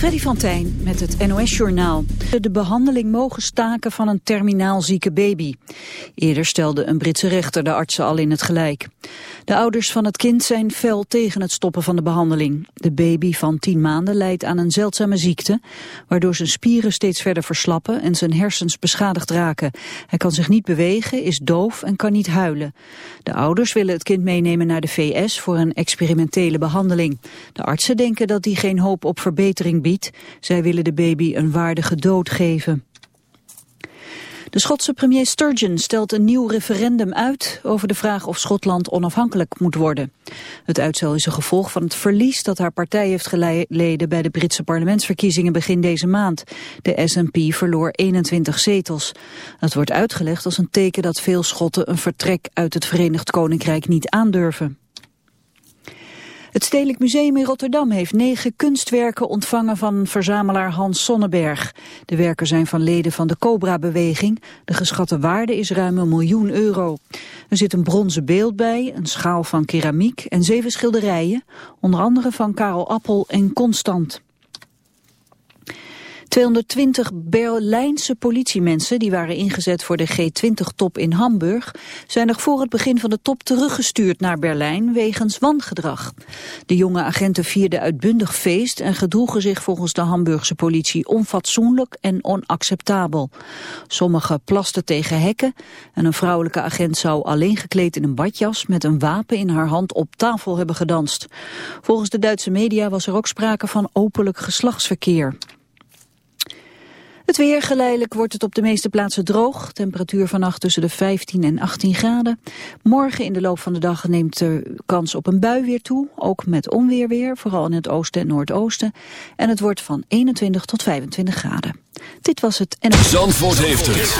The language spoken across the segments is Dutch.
Freddy van Tijn met het NOS-journaal. De behandeling mogen staken van een terminaal zieke baby. Eerder stelde een Britse rechter de artsen al in het gelijk. De ouders van het kind zijn fel tegen het stoppen van de behandeling. De baby van 10 maanden lijdt aan een zeldzame ziekte... waardoor zijn spieren steeds verder verslappen en zijn hersens beschadigd raken. Hij kan zich niet bewegen, is doof en kan niet huilen. De ouders willen het kind meenemen naar de VS voor een experimentele behandeling. De artsen denken dat die geen hoop op verbetering biedt. Zij willen de baby een waardige dood geven. De Schotse premier Sturgeon stelt een nieuw referendum uit over de vraag of Schotland onafhankelijk moet worden. Het uitstel is een gevolg van het verlies dat haar partij heeft geleden bij de Britse parlementsverkiezingen begin deze maand. De SNP verloor 21 zetels. Het wordt uitgelegd als een teken dat veel Schotten een vertrek uit het Verenigd Koninkrijk niet aandurven. Het Stedelijk Museum in Rotterdam heeft negen kunstwerken ontvangen van verzamelaar Hans Sonneberg. De werken zijn van leden van de Cobra-beweging. De geschatte waarde is ruim een miljoen euro. Er zit een bronzen beeld bij, een schaal van keramiek en zeven schilderijen. Onder andere van Karel Appel en Constant. 220 Berlijnse politiemensen die waren ingezet voor de G20-top in Hamburg... zijn nog voor het begin van de top teruggestuurd naar Berlijn wegens wangedrag. De jonge agenten vierden uitbundig feest en gedroegen zich volgens de Hamburgse politie onfatsoenlijk en onacceptabel. Sommigen plasten tegen hekken en een vrouwelijke agent zou alleen gekleed in een badjas met een wapen in haar hand op tafel hebben gedanst. Volgens de Duitse media was er ook sprake van openlijk geslachtsverkeer. Het weer geleidelijk wordt het op de meeste plaatsen droog. Temperatuur vannacht tussen de 15 en 18 graden. Morgen in de loop van de dag neemt de kans op een bui weer toe. Ook met onweer weer, vooral in het oosten en noordoosten. En het wordt van 21 tot 25 graden. Dit was het en... Zandvoort heeft het.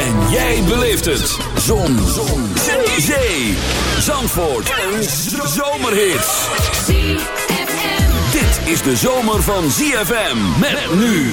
En jij beleeft het. Zon. Zon. Zee. Zandvoort. Een zomerhit. Dit is de zomer van ZFM. Met nu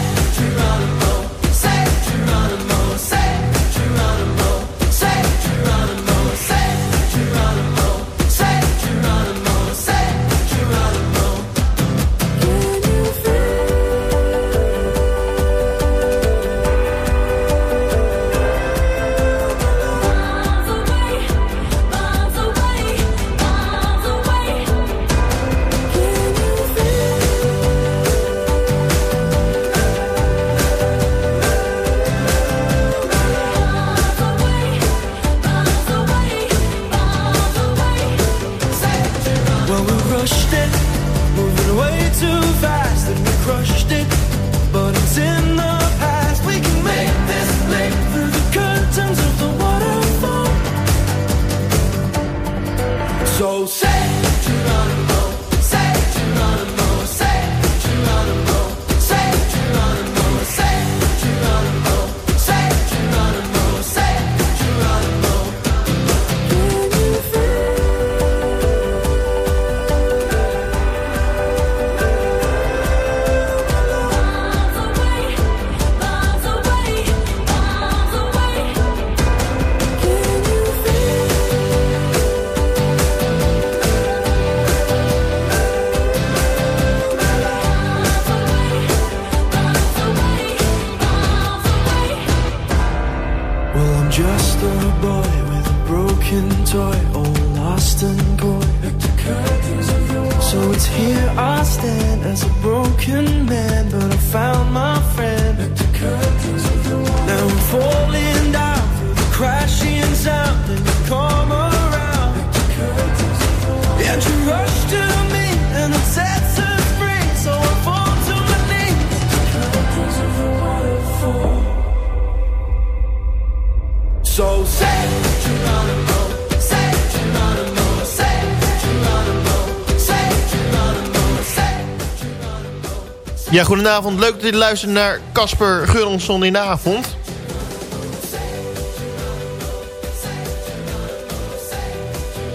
Ja, goedenavond. Leuk dat jullie luisteren naar Casper Guronsson in de avond.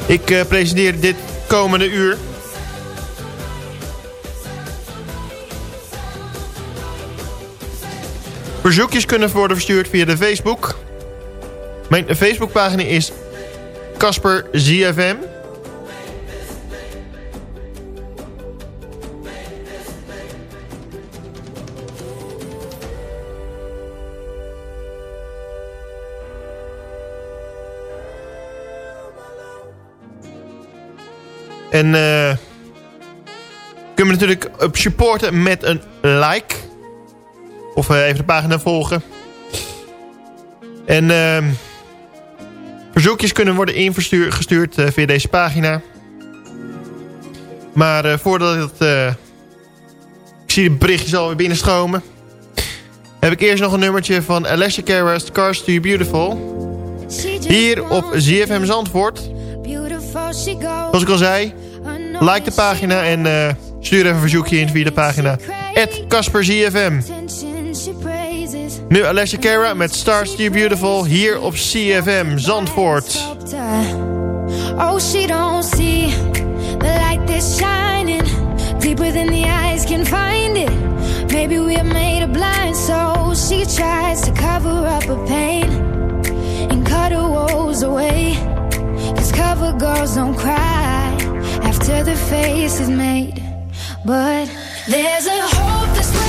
Ik uh, presenteer dit komende uur. Verzoekjes kunnen worden verstuurd via de Facebook. Mijn Facebookpagina is Casper ZFM. En uh, kunnen we natuurlijk op supporten met een like. Of uh, even de pagina volgen. En uh, verzoekjes kunnen worden ingestuurd uh, via deze pagina. Maar voordat het... ik zie de berichtjes alweer binnenstromen. Heb ik eerst nog een nummertje van Alessia Cara's Cars to You Beautiful. Hier op ZFM Zandvoort. Zoals ik al zei, like de pagina en uh, stuur even een verzoekje in via de pagina. @CasperZFM. Nu Alessia Cara met Stars You Beautiful hier op CFM Zandvoort. Oh, she don't see the light that's shining deeper than the eyes can find it. Maybe we're made of blind, so she tries to cover up her pain and cut her woes away. Cause cover girls don't cry after the face is made. But there's a hope that's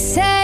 said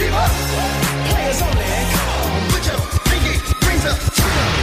Keep up. Players only. Come on, put your pinky rings up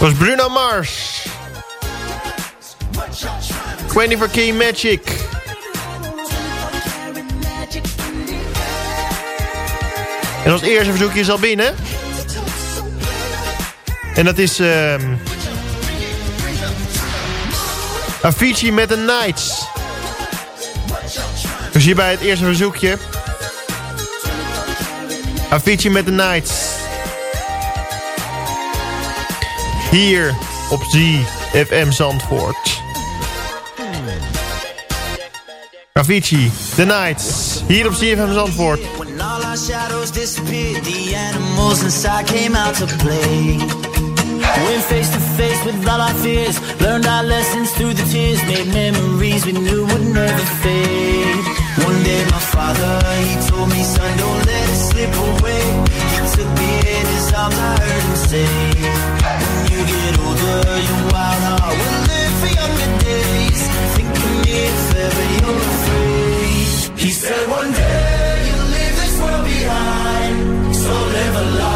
was Bruno Mars. 24 Key Magic. En als eerste verzoekje is al binnen. En dat is... ehm Avicii met de Nights. Dus hierbij het eerste verzoekje. Avicii met de Nights. Hier op ZFM Zandvoort. Avicii, The Nights. Hier op ZFM Zandvoort. When all our shadows disappeared, the animals inside came out to play. Went face to face with all our fears, learned our lessons through the tears, made memories we knew would never fade. One day my father, he told me, son, don't let it slip away. He took me in his arms, I heard him say, He said one day you'll leave this world behind, so live a life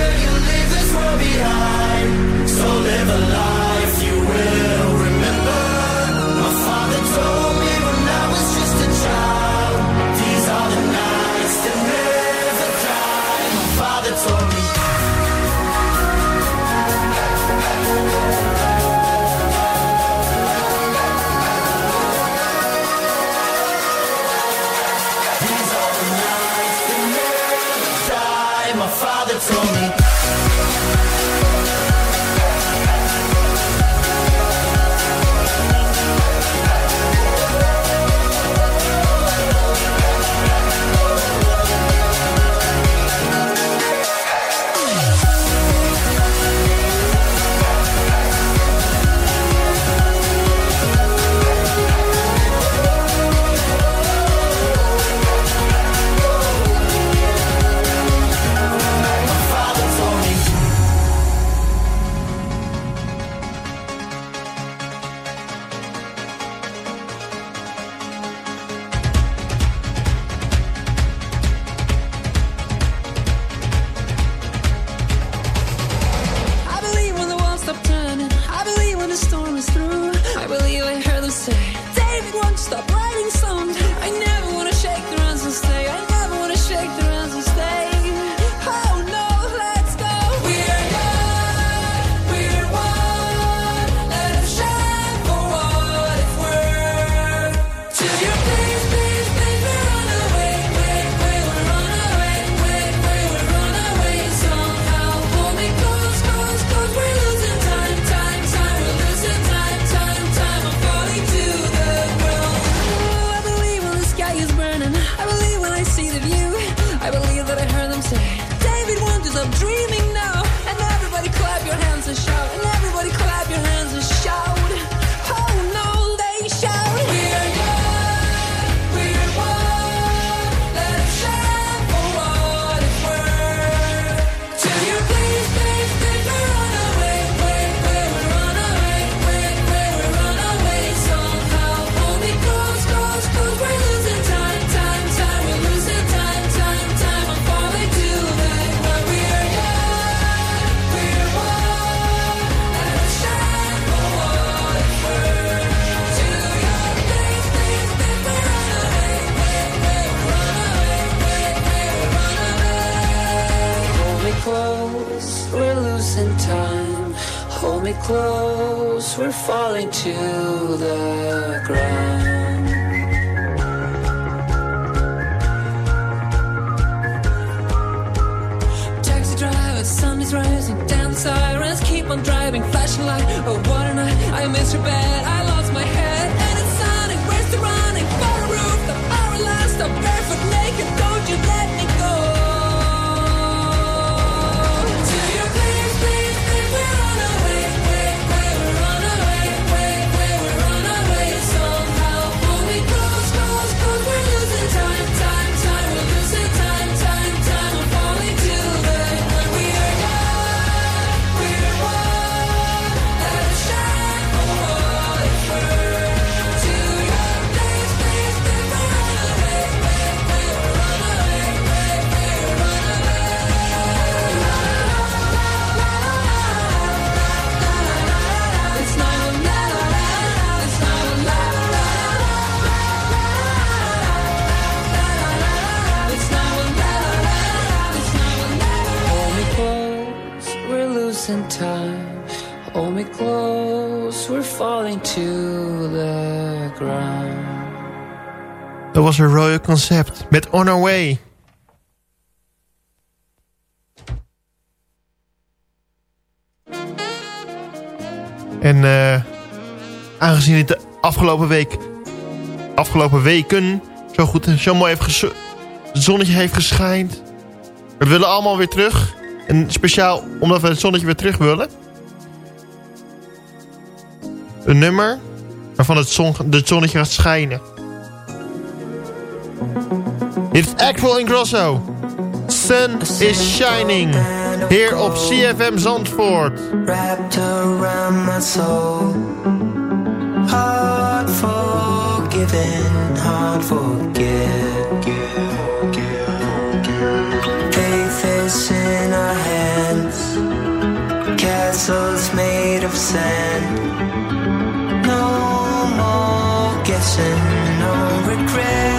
so live a life we're falling to the ground. Sun is rising, down sirens keep on driving, flashing light. Oh, what a night! I miss your bed, was een Royal Concept met On Our Way. En eh, aangezien het de afgelopen week, afgelopen weken zo goed en zo mooi heeft het zonnetje heeft geschijnd. We willen allemaal weer terug. En speciaal omdat we het zonnetje weer terug willen. Een nummer waarvan het, zon, het zonnetje gaat schijnen. Dit is Axel Ingrosso. Sun is shining. Hier op CFM Zandvoort. wrapped around my soul. Hard forgiven, hard forget. Faith is in our hands. Castles made of sand. No more guessing, no regrets.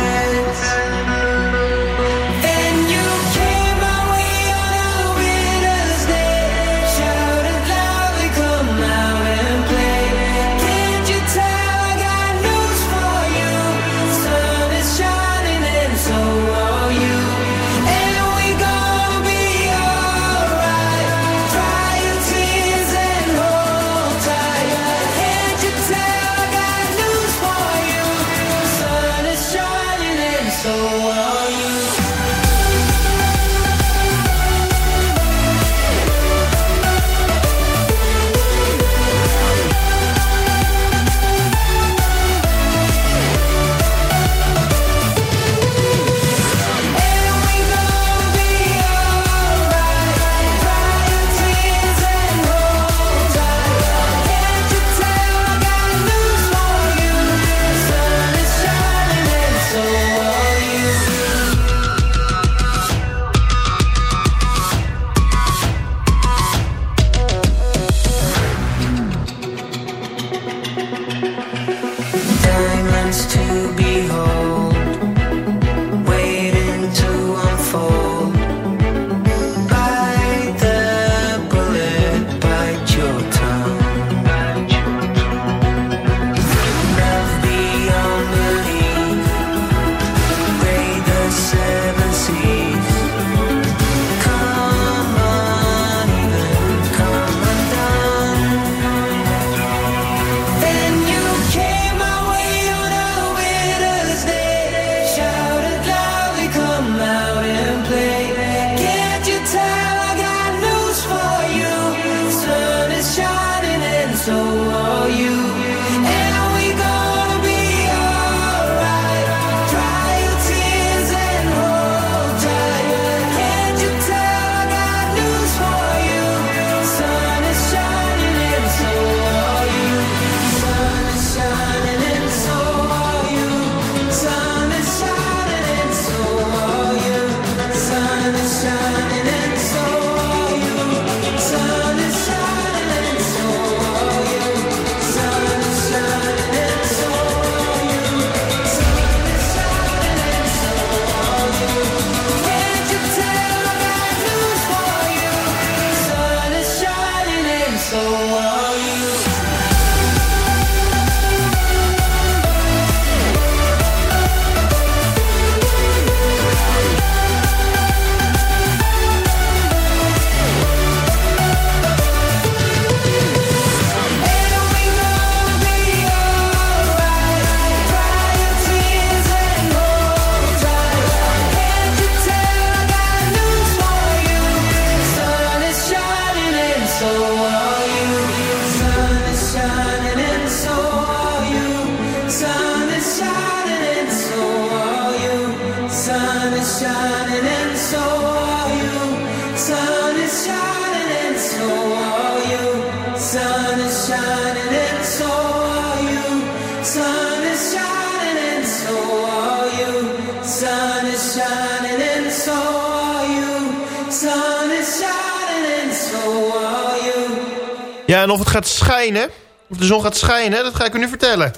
Of het gaat schijnen, of de zon gaat schijnen, dat ga ik u nu vertellen.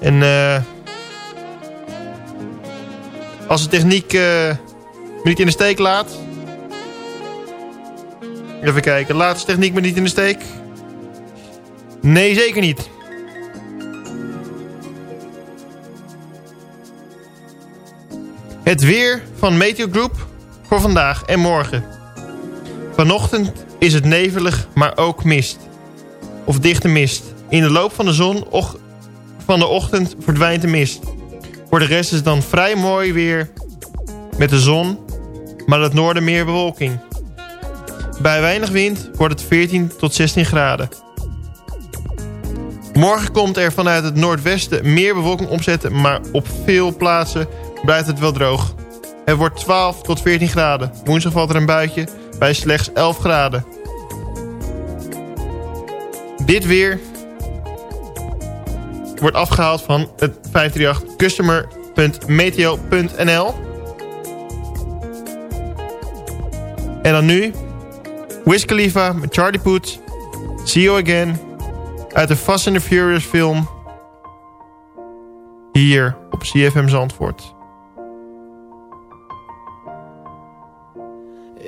En eh als de techniek me niet in de steek laat... Even kijken, laat de techniek me niet in de steek? Nee, zeker niet. Het weer van Meteo Group voor vandaag en morgen. Vanochtend is het nevelig, maar ook mist. Of dichte mist. In de loop van de zon och, van de ochtend verdwijnt de mist. Voor de rest is het dan vrij mooi weer met de zon, maar het noorden meer bewolking. Bij weinig wind wordt het 14 tot 16 graden. Morgen komt er vanuit het noordwesten meer bewolking opzetten, maar op veel plaatsen blijft het wel droog. Het wordt 12 tot 14 graden. Woensdag valt er een buitje bij slechts 11 graden. Dit weer wordt afgehaald van het 538 customer.meteo.nl En dan nu Wiz met Charlie Puth. See You Again. Uit de Fast and the Furious film. Hier op CFM Zandvoort.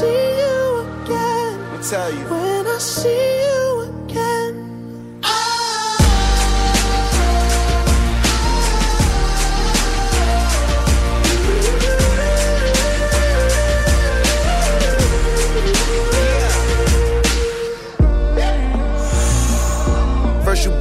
see you again. Let me tell you. When I see you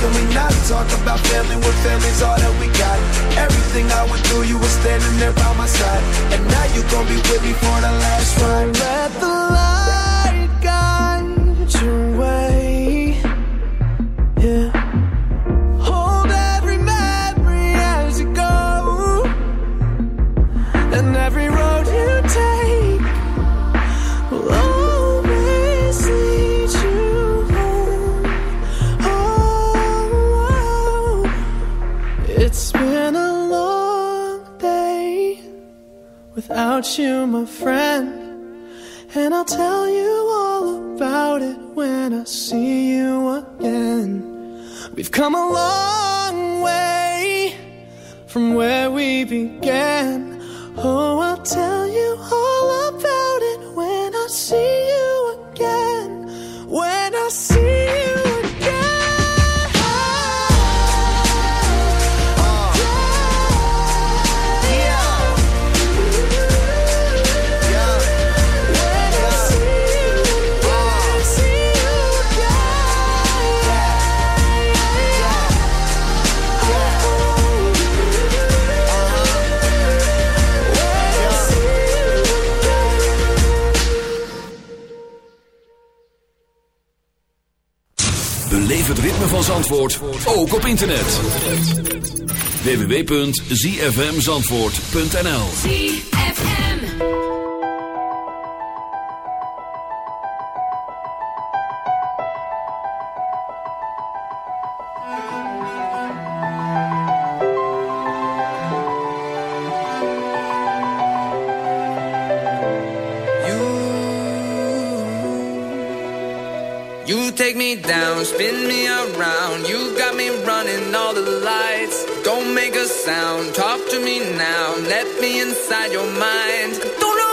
Can we not talk about family when family's all that we got? Everything I went through, you were standing there by my side. And now you gon' be with me for the www.zfmzandvoort.nl sound, talk to me now. Let me inside your mind. Don't know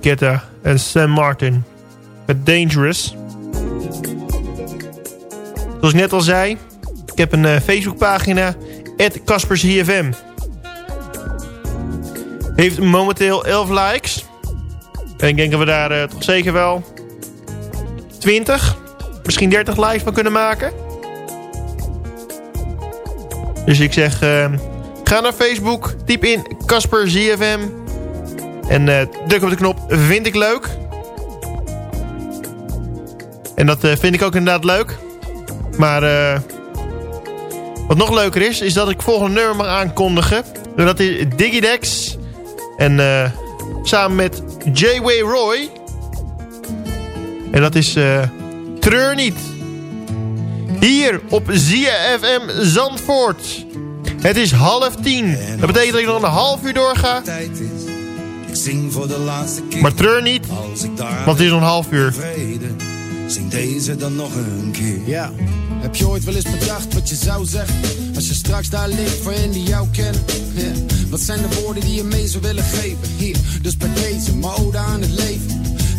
David en Sam Martin. Met Dangerous. Zoals ik net al zei. Ik heb een eh, Facebookpagina. CaspersHFM. Heeft momenteel 11 likes. En ik denk dat we daar eh, toch zeker wel 20, misschien 30 likes van kunnen maken. Dus ik zeg, eh, ga naar Facebook, typ in Casper ZFM en eh, druk op de knop vind ik leuk. En dat eh, vind ik ook inderdaad leuk. Maar eh, wat nog leuker is, is dat ik volgende nummer mag aankondigen. En dat is Digidex. En samen met J.W. Roy. En dat is Treur niet. Hier op ZFM Zandvoort. Het is half tien. Dat betekent dat ik nog een half uur doorga. tijd is. Ik zing voor de laatste keer. Maar treur niet, Als ik daar want het is nog een half uur. zing deze dan nog een keer. Ja, heb je ooit wel eens bedacht wat je zou zeggen? Als je straks daar ligt voor hen die jou kennen. Ja. Wat zijn de woorden die je mee zou willen geven? Hier, dus bij deze, mijn ode aan het leven.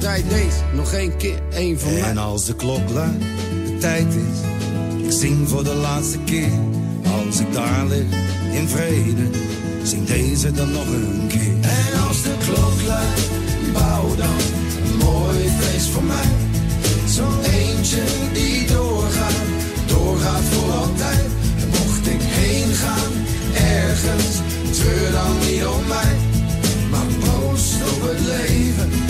Deze nog één keer, één voor mij. En als de klok luidt, de tijd is. Ik zing voor de laatste keer. Als ik daar lig, in vrede. Zing deze dan nog een keer. En als de klok luidt, bouw dan een mooi feest voor mij. Zo'n eentje die doorgaat, doorgaat voor altijd. En mocht ik heen gaan, ergens, treur dan niet om mij. Maar proost op het leven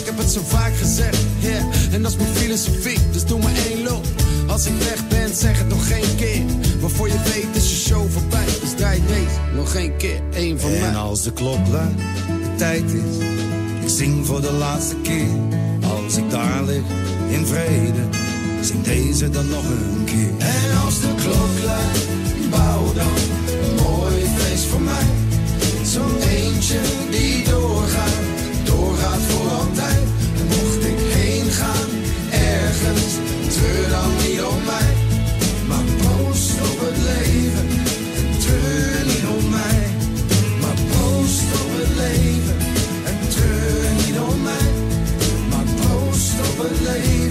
heb het zo vaak gezegd. Yeah. En dat is mijn filosofie, dus doe maar één loop. Als ik weg ben, zeg het nog geen keer. Waarvoor je weet is je show voorbij. Dus draai deze nog geen keer, één van mij. En als de klok luidt, de tijd is. Ik zing voor de laatste keer. Als ik daar lig, in vrede. Zing deze dan nog een keer. En als de klok luidt, bouw dan een mooi feest voor mij. Zo'n eentje die doorgaat, doorgaat voor altijd. En mocht ik heen gaan, ergens, treur dan niet om mij. Maar proost op het leven en treur niet om mij. Maar proost op het leven en treur niet om mij. Maar proost op het leven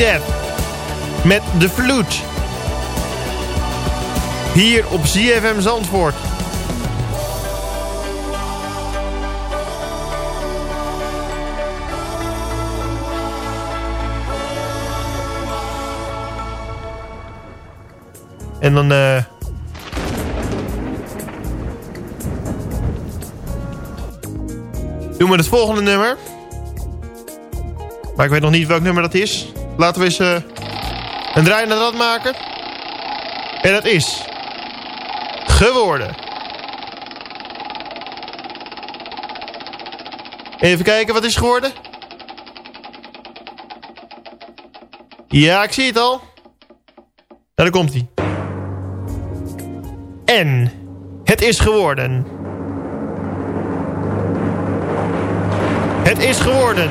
Met de vloed. Hier op ZFM Zandvoort. En dan... Uh... Doen we het volgende nummer. Maar ik weet nog niet welk nummer dat is. Laten we eens eh, een draai naar dat maken. En dat is... Geworden. Even kijken, wat is geworden? Ja, ik zie het al. Daar komt hij. En het is geworden. Het is geworden.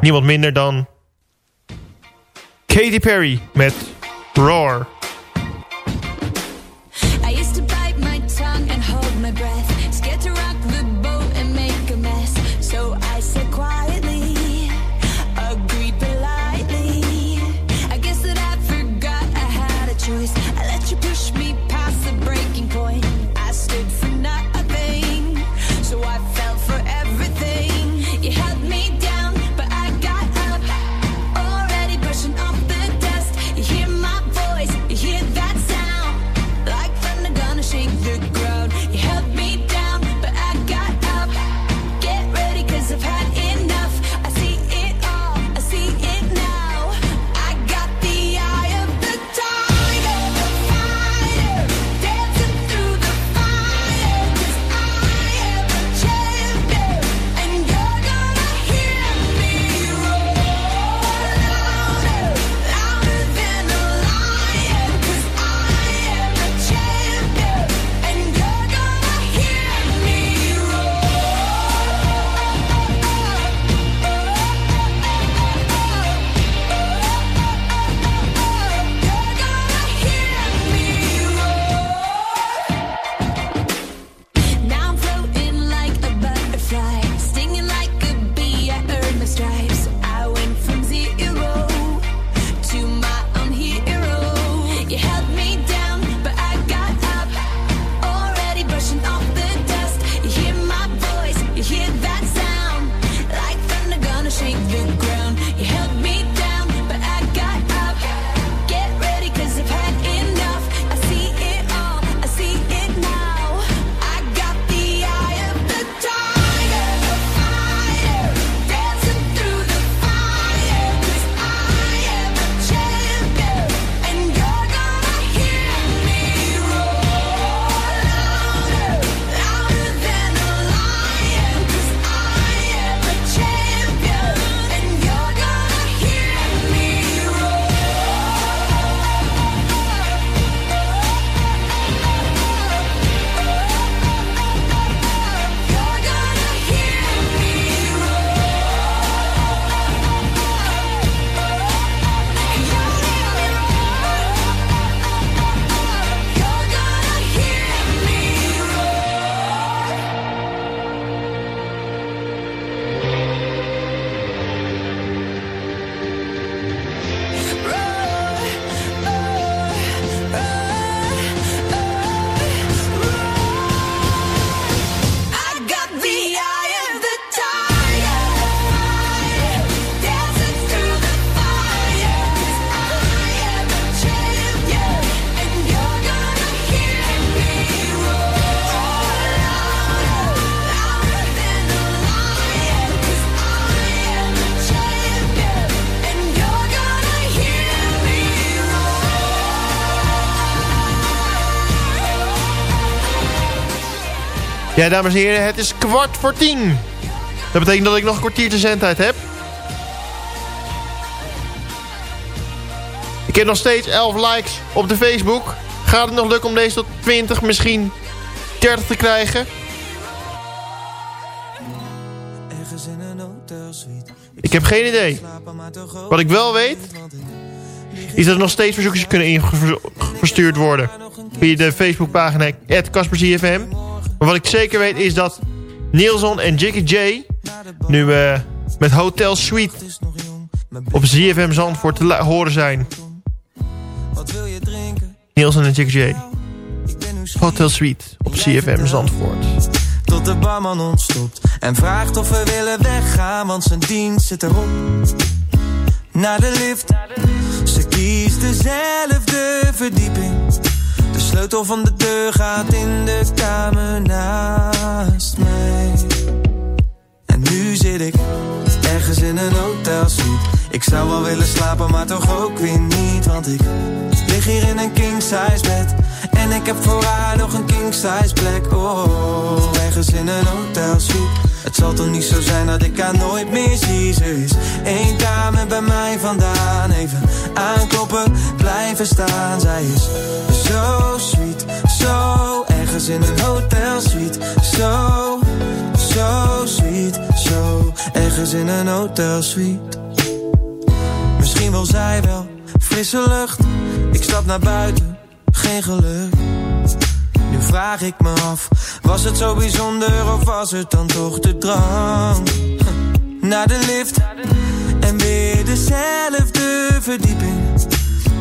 Niemand minder dan Katy Perry met Roar. Ja, dames en heren, het is kwart voor tien. Dat betekent dat ik nog een kwartiertje zendtijd heb. Ik heb nog steeds 11 likes op de Facebook. Gaat het nog lukken om deze tot 20, misschien 30 te krijgen? Ik heb geen idee. Wat ik wel weet, is dat er nog steeds verzoekjes kunnen ingestuurd worden. Via de Facebookpagina @CasperCFM. Maar wat ik zeker weet is dat Nielson en Jiggy J nu eh, met Hotel Suite op ZFM Zandvoort te horen zijn. Wat wil je drinken? Nielson en Jiggy J. Hotel Suite op CFM Zandvoort. Tot de barman ontstopt en vraagt of we willen weggaan, want zijn dienst zit erop. Naar de lift, ze kiest dezelfde verdieping. Sleutel van de deur gaat in de kamer naast mij. En nu zit ik ergens in een hotelsuite. Ik zou wel willen slapen, maar toch ook weer niet, want ik lig hier in een king size bed. En ik heb voor haar nog een king size plek. Oh, ergens in een hotelsuite. Zal toch niet zo zijn dat ik haar nooit meer zie. Ze is één kamer bij mij vandaan. Even aankloppen, blijven staan. Zij is zo sweet, zo ergens in een hotelsuite. Zo, zo sweet, zo ergens in een hotelsuite. Misschien wil zij wel frisse lucht. Ik stap naar buiten, geen geluk. Nu vraag ik me af, was het zo bijzonder of was het dan toch de drang? Naar de lift en weer dezelfde verdieping.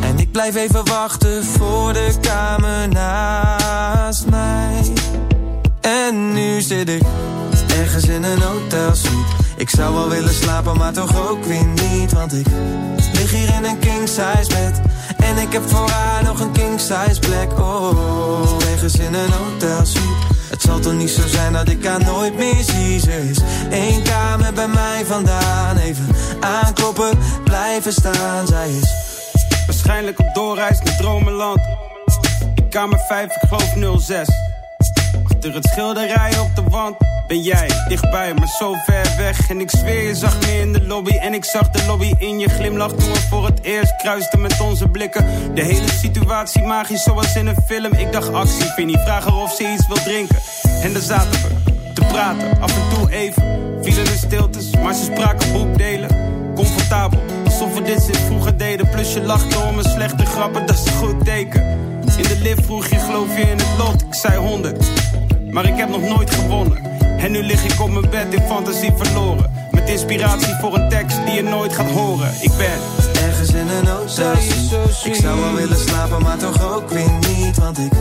En ik blijf even wachten voor de kamer naast mij. En nu zit ik ergens in een hotelsuite. Ik zou wel willen slapen, maar toch ook weer niet. Want ik lig hier in een king size bed. En ik heb voor haar nog een king size plek. Oh, ergens in een hotelsuite. Het zal toch niet zo zijn dat ik haar nooit meer zie. Ze is één kamer bij mij vandaan. Even aankloppen, blijven staan. Zij is Waarschijnlijk op doorreis naar Dromenland. In kamer 5, ik geloof 06. Achter het schilderij op de wand ben jij dichtbij, maar zo ver weg. En ik zweer, je zag me in de lobby. En ik zag de lobby in je glimlach toen we voor het eerst kruisten met onze blikken. De hele situatie magisch, zoals in een film. Ik dacht actie, Vinnie, vraag haar of ze iets wil drinken. En daar zaten we te praten, af en toe even. Vielen de stiltes, maar ze spraken boekdelen. Comfortabel, alsof we dit sinds vroeger deden. Plus je lachte om mijn slechte grappen, dat is een goed teken. In de lift vroeg je, geloof je in het lot? Ik zei 100, maar ik heb nog nooit gewonnen. En nu lig ik op mijn bed in fantasie verloren. Met inspiratie voor een tekst die je nooit gaat horen. Ik ben ergens in een hotelsuite. Ik zou wel willen slapen, maar toch ook weer niet. Want ik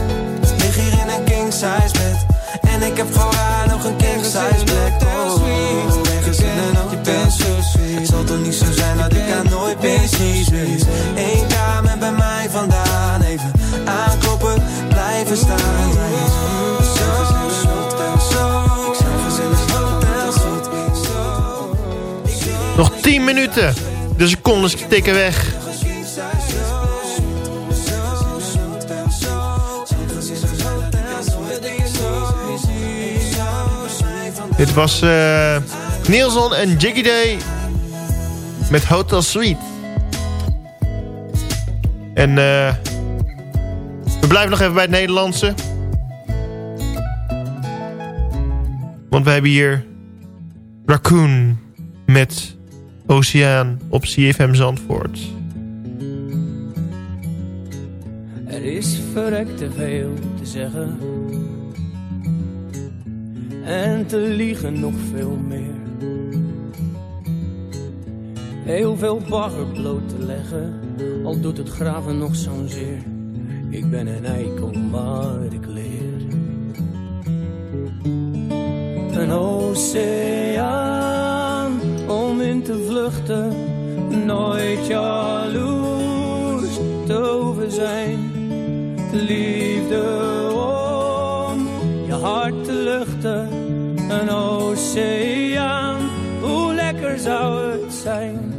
lig hier in een king size bed. En ik heb voor haar nog een king size plek. Oh, ergens in een hotelsuite. Het zal toch niet zo zijn dat ik haar nooit meer zie. Één kamer bij mij vandaan. Even aankloppen, blijven staan. Nog 10 minuten. De secondes tikken weg. Dit was eh Nielson en Jiggy Day met Hotel Suite. En eh we blijven nog even bij het Nederlandse. Want we hebben hier Raccoon met Oceaan op CFM Zandvoort. Er is verrekt te veel te zeggen. En te liegen nog veel meer. Heel veel bagger bloot te leggen. Al doet het graven nog zo'n zeer. Ik ben een eikel, maar ik leer. Een oceaan vluchten. Nooit jaloers te over zijn. Liefde om je hart te luchten. Een oceaan, hoe lekker zou het zijn.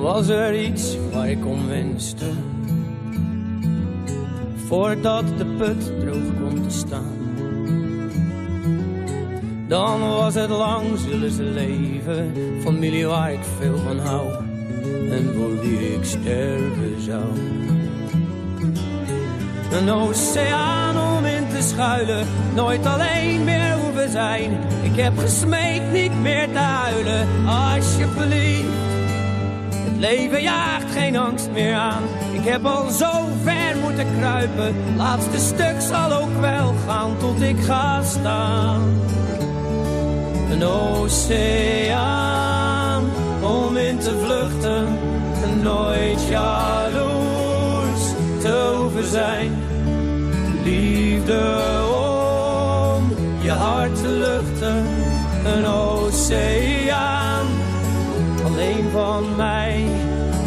was er iets waar ik om wenste. Voordat de put droog komt te staan. Dan was het lang, zullen ze leven. Familie waar ik veel van hou. En voor wie ik sterven zou. Een oceaan om in te schuilen. Nooit alleen meer hoeven zijn. Ik heb gesmeekt niet meer te huilen. Alsjeblieft. Het leven jaagt geen angst meer aan. Ik heb al zo ver moeten kruipen. Laatste stuk zal ook wel gaan tot ik ga staan. Een oceaan om in te vluchten. En nooit jaloers te hoeven zijn. Liefde om je hart te luchten. Een oceaan alleen van mij.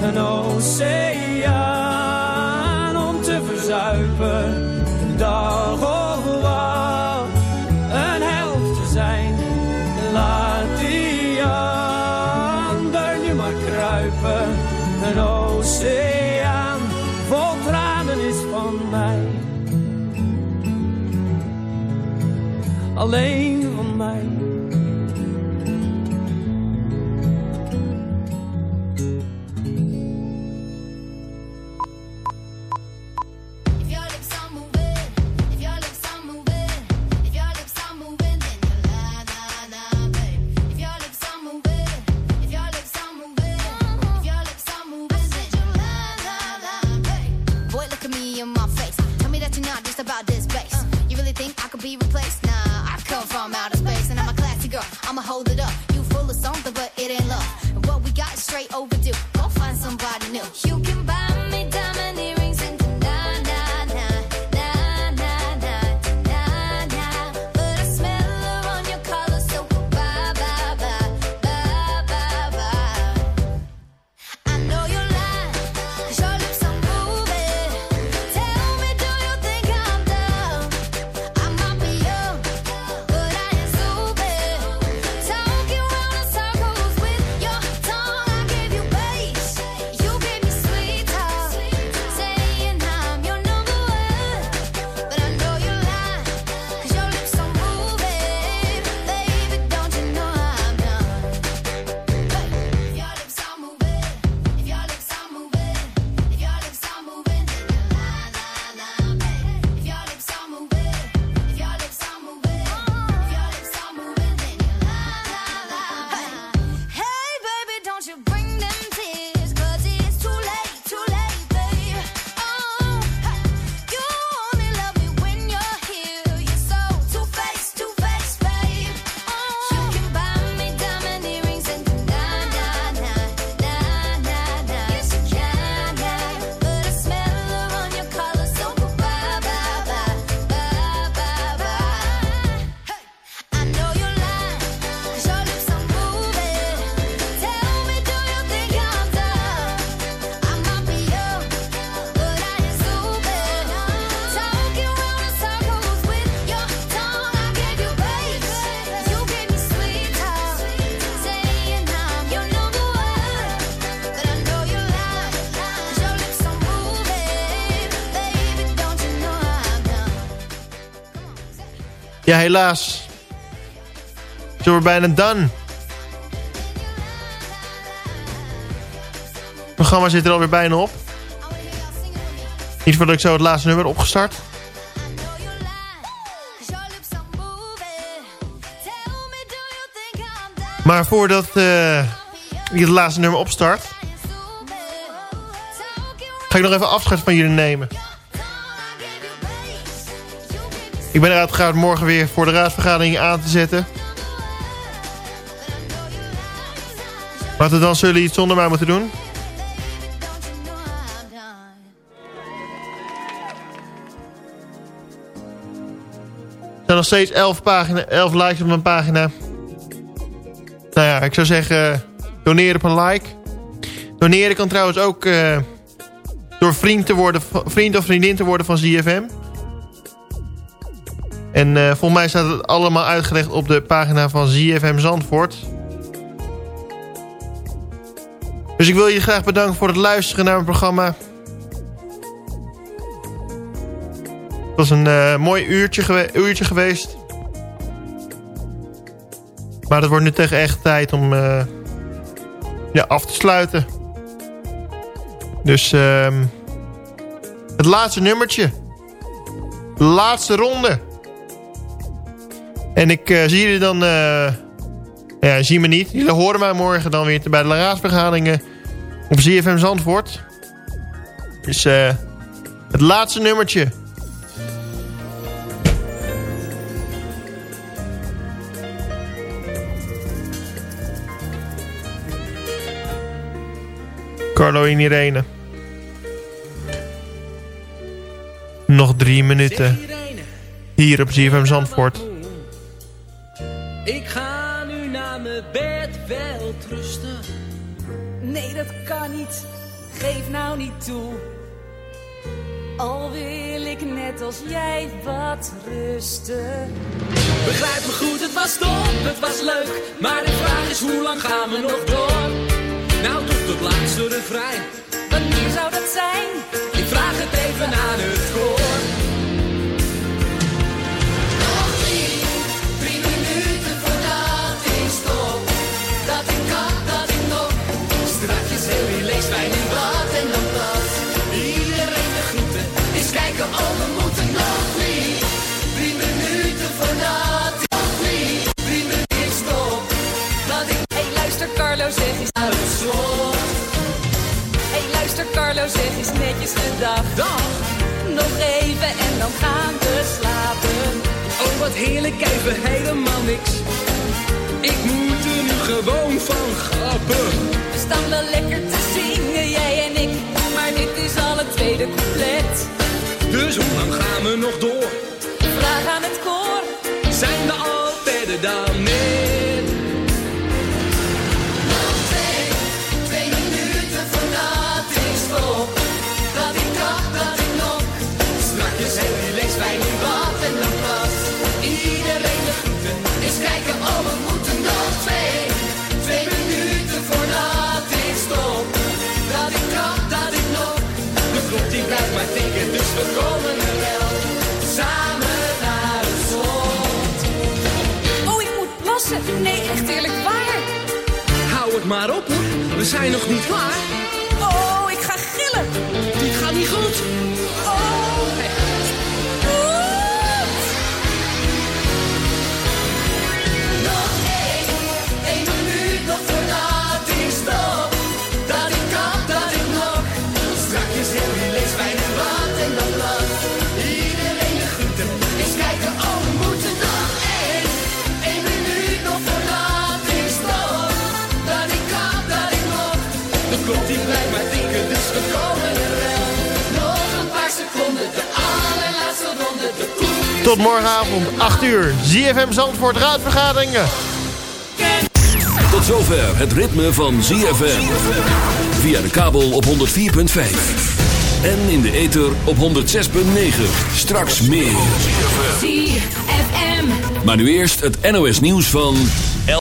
Een oceaan te verzuipen. Dag een held te zijn. Laat die ander nu maar kruipen. Een oceaan vol tranen is van mij. Alleen helaas. Zo we bijna done. Het programma zit er alweer bijna op. Niet voordat ik zo het laatste nummer opgestart. Maar voordat eh, ik het laatste nummer opstart... ga ik nog even afscheid van jullie nemen. Ik ben eruit gegaan morgen weer voor de raadsvergadering aan te zetten. Wat er dan zullen iets zonder mij moeten doen? Er zijn nog steeds 11, pagina, 11 likes op mijn pagina. Nou ja, ik zou zeggen, doneren op een like. Doneren kan trouwens ook eh, door vriend, te worden, vriend of vriendin te worden van ZFM. En eh, volgens mij staat het allemaal uitgelegd op de pagina van ZFM Zandvoort. Dus ik wil je graag bedanken voor het luisteren naar mijn programma. Het was een eh, mooi uurtje, uurtje geweest. Maar het wordt nu tegen echt tijd om eh, ja, af te sluiten. Dus ehm, het laatste nummertje. De laatste ronde. En ik eh, zie jullie dan... eh, ja, zie me niet. Jullie horen mij morgen dan weer bij de raadsvergaderingen op ZFM Zandvoort. Dus eh, het laatste nummertje. Carlo en Irene. Nog drie minuten. Hier op ZFM Zandvoort. Ik ga nu naar mijn bed wel rusten. Nee, dat kan niet. Geef nou niet toe. Al wil ik net als jij wat rusten. Begrijp me goed, het was top, het was leuk. Maar de vraag is, hoe lang gaan we nog door? Nou, tot het laatste refrein. Wanneer zou dat zijn? Ik vraag het even aan het lekker te zingen, jij en ik. Maar dit is al het tweede couplet. Dus hoe lang gaan we nog door? Vraag aan het koor. Zijn we al verder dan maar op hoor, we zijn nog niet klaar. Oh, ik ga gillen. Dit gaat niet goed. Oh, Tot morgenavond, 8 uur. ZFM Zandvoort Raadvergaderingen. Tot zover het ritme van ZFM. Via de kabel op 104.5. En in de ether op 106.9. Straks meer. ZFM. Maar nu eerst het NOS nieuws van...